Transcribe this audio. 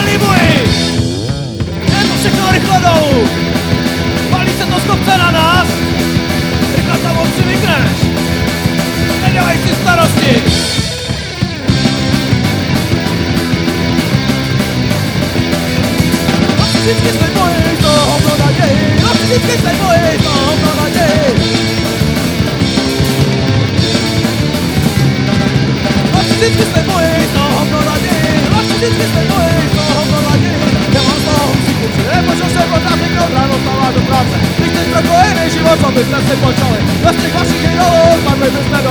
libuji! Jedu všechno rychle! Palí se to z na nás! Rychle tam přivykneš! Nedělej si starosti! Vždycky se bojíš toho hovno naději! Vždycky se bojíš toho hovno naději! Vždycky se bojíš toho hovno naději! Vždycky se bojíš let's take podziałem Naszych waszych herolów Mamy bez medo